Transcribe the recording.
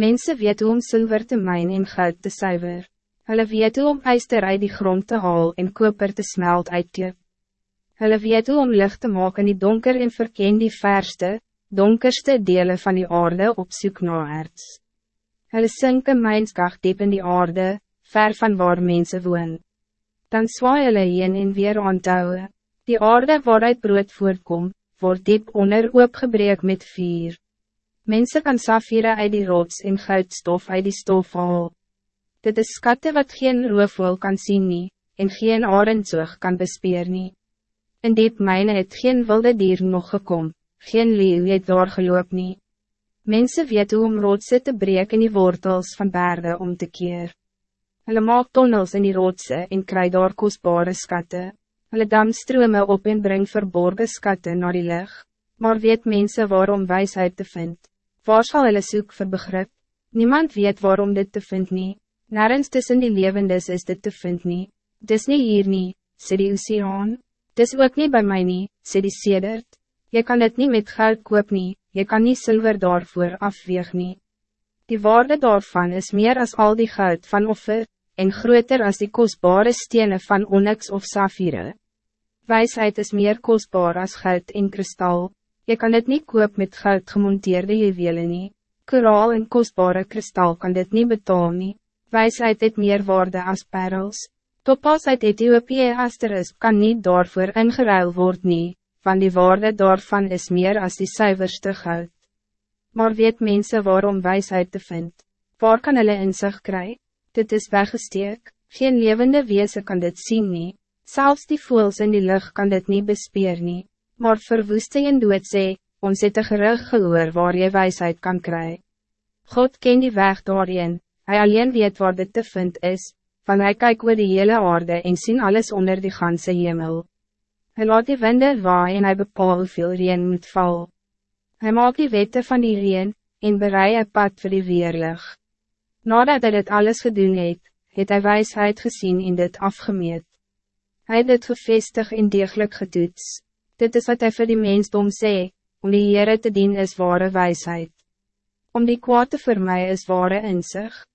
Mensen weet hoe om zilver te mijn en goud te zuiver. Hulle weet hoe om ijster uit die grond te haal en koper te smelt uit je. Hulle weet hoe om licht te maken in die donker en verken die verste, donkerste delen van die aarde op zoek naar erts. Hulle sink een mijnskag diep in die aarde, ver van waar mensen woon. Dan zwaai hulle heen en weer aantouwe. Die aarde waaruit brood voorkom, wordt diep onder oopgebreek met vier. Mensen kan safire uit die rots en goudstof uit die stof haal. Dit is skatte wat geen roofwol kan zien nie, en geen arendzoog kan bespeer nie. In diep myne het geen wilde dier nog gekom, geen leeuw het daar geloop nie. Mensen weet hoe om rotse te breek in die wortels van bergen om te keer. Hulle maak tonnels in die rotse en kry daar kostbare skatte. Hulle dam strome op en bring verborgen skatte naar die lucht. Maar weet mensen waarom wijsheid te vind? Waar zal hulle soek vir begrip? Niemand weet waarom dit te vind nie. Nergens tussen die levendes is dit te vind nie. Dis nie hier nie, sê die oceaan. Dis ook niet bij mij nie, sê die sedert. Je kan het niet met geld koop nie, je kan niet zilver daarvoor afweeg nie. Die waarde daarvan is meer als al die geld van offer, en groter als die kostbare stenen van onyx of safire. Wijsheid is meer kostbaar als geld en kristal. Je kan het niet koop met geld gemonteerde juwelen nie. Koraal en kostbare kristal kan dit niet betalen nie. Wijsheid het meer waarde als parels. Topas uit Ethiopië asterisk kan niet daarvoor ingeruil word nie, van die waarde daarvan is meer als die zuiverste goud. Maar weet mensen waarom wijsheid te vind? Waar kan hulle inzicht kry? Dit is weggesteek, geen levende wezen kan dit zien nie. Zelfs die voels in die lucht kan dit niet bespeer nie, maar verwoeste en doet sê, ons het een gerug gehoor waar je wijsheid kan krijgen. God ken die weg daarin, hij alleen weet waar dit te vind is, van hij kyk oor die hele aarde en sien alles onder die ganse hemel. Hij laat die winde waai en hij bepaal hoeveel reen moet val. Hij maakt die wette van die reen, en berei een pad voor die weerlig. Nadat hij dit alles gedoen het, het hy wijsheid gezien in dit afgemeet. Hij het dit gevestig en degelijk getoets. Dit is wat hij voor die mensdom sê, om die Heere te dien is ware wijsheid. Om die kwaad te vir my is ware inzicht.